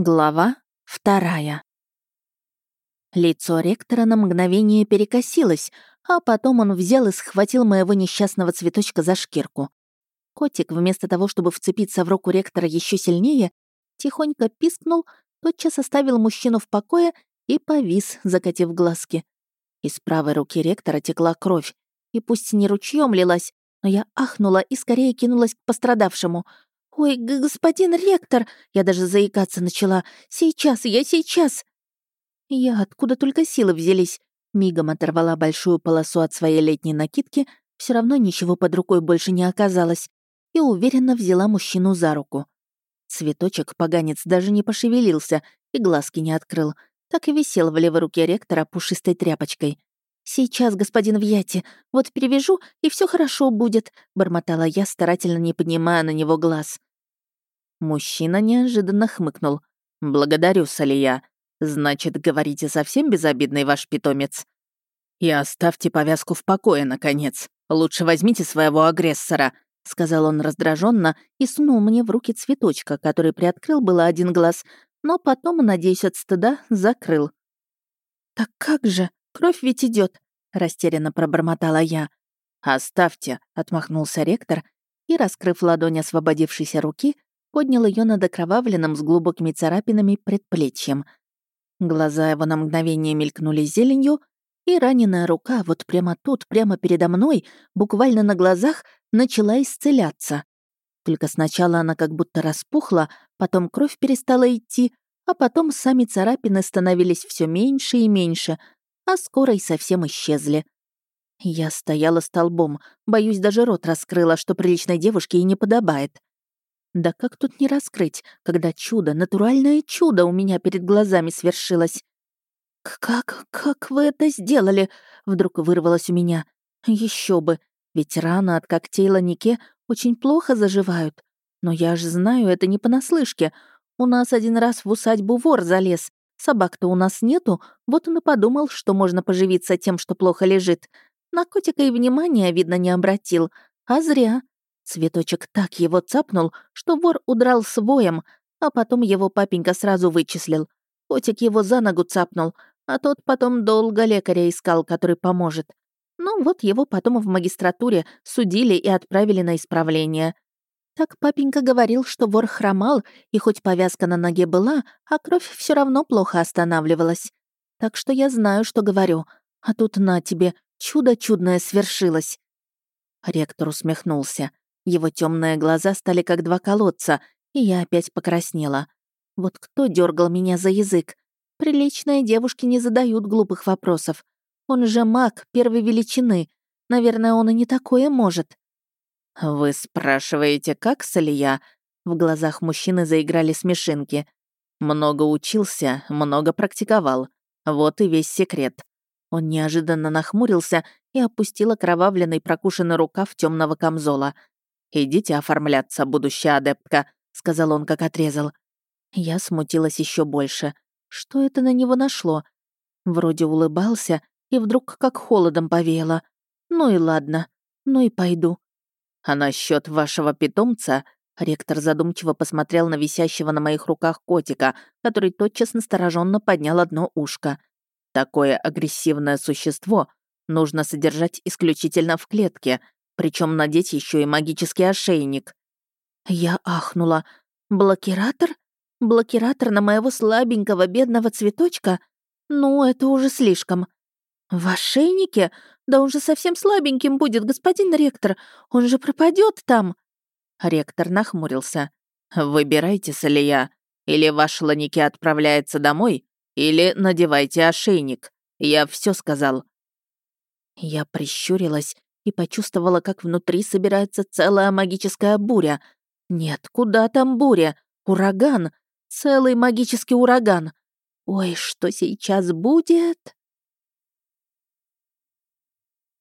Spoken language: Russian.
Глава вторая. Лицо ректора на мгновение перекосилось, а потом он взял и схватил моего несчастного цветочка за шкирку. Котик, вместо того, чтобы вцепиться в руку ректора еще сильнее, тихонько пискнул, тотчас оставил мужчину в покое и повис, закатив глазки. Из правой руки ректора текла кровь, и пусть не ручьем лилась, но я ахнула и скорее кинулась к пострадавшему — «Ой, господин ректор!» Я даже заикаться начала. «Сейчас, я сейчас!» Я откуда только силы взялись. Мигом оторвала большую полосу от своей летней накидки, все равно ничего под рукой больше не оказалось, и уверенно взяла мужчину за руку. Цветочек поганец даже не пошевелился и глазки не открыл, так и висел в левой руке ректора пушистой тряпочкой. «Сейчас, господин Вьяти, вот перевяжу, и все хорошо будет», — бормотала я, старательно не поднимая на него глаз. Мужчина неожиданно хмыкнул. «Благодарю, Салия. Значит, говорите совсем безобидный ваш питомец? И оставьте повязку в покое, наконец. Лучше возьмите своего агрессора», — сказал он раздраженно и сунул мне в руки цветочка, который приоткрыл было один глаз, но потом, надеюсь, от стыда, закрыл. «Так как же? Кровь ведь идет, растерянно пробормотала я. «Оставьте», — отмахнулся ректор и, раскрыв ладонь освободившейся руки, поднял ее над окровавленным с глубокими царапинами предплечьем. Глаза его на мгновение мелькнули зеленью, и раненая рука вот прямо тут, прямо передо мной, буквально на глазах, начала исцеляться. Только сначала она как будто распухла, потом кровь перестала идти, а потом сами царапины становились все меньше и меньше, а скоро и совсем исчезли. Я стояла столбом, боюсь, даже рот раскрыла, что приличной девушке и не подобает. Да как тут не раскрыть, когда чудо, натуральное чудо у меня перед глазами свершилось? «Как, как вы это сделали?» — вдруг вырвалось у меня. Еще бы, ведь раны от когтей Ланике очень плохо заживают. Но я же знаю, это не понаслышке. У нас один раз в усадьбу вор залез. Собак-то у нас нету, вот он и подумал, что можно поживиться тем, что плохо лежит. На котика и внимания, видно, не обратил. А зря. Цветочек так его цапнул, что вор удрал с воем, а потом его папенька сразу вычислил. Котик его за ногу цапнул, а тот потом долго лекаря искал, который поможет. Ну вот его потом в магистратуре судили и отправили на исправление. Так папенька говорил, что вор хромал, и хоть повязка на ноге была, а кровь все равно плохо останавливалась. Так что я знаю, что говорю. А тут на тебе, чудо чудное свершилось. Ректор усмехнулся. Его темные глаза стали как два колодца, и я опять покраснела. Вот кто дергал меня за язык? Приличные девушки не задают глупых вопросов. Он же маг первой величины. Наверное, он и не такое может. «Вы спрашиваете, как Салия?» В глазах мужчины заиграли смешинки. «Много учился, много практиковал. Вот и весь секрет». Он неожиданно нахмурился и опустил окровавленный прокушенный рукав темного камзола. «Идите оформляться, будущая адептка», — сказал он, как отрезал. Я смутилась еще больше. Что это на него нашло? Вроде улыбался, и вдруг как холодом повеяло. Ну и ладно, ну и пойду. А насчет вашего питомца, ректор задумчиво посмотрел на висящего на моих руках котика, который тотчас настороженно поднял одно ушко. Такое агрессивное существо нужно содержать исключительно в клетке, причем надеть еще и магический ошейник. Я ахнула. Блокиратор? Блокиратор на моего слабенького бедного цветочка? Ну, это уже слишком. В ошейнике? Да он же совсем слабеньким будет, господин ректор. Он же пропадет там. Ректор нахмурился. «Выбирайте, Салия. Или ваш Ланике отправляется домой, или надевайте ошейник. Я все сказал». Я прищурилась и почувствовала, как внутри собирается целая магическая буря. Нет, куда там буря? Ураган. Целый магический ураган. Ой, что сейчас будет?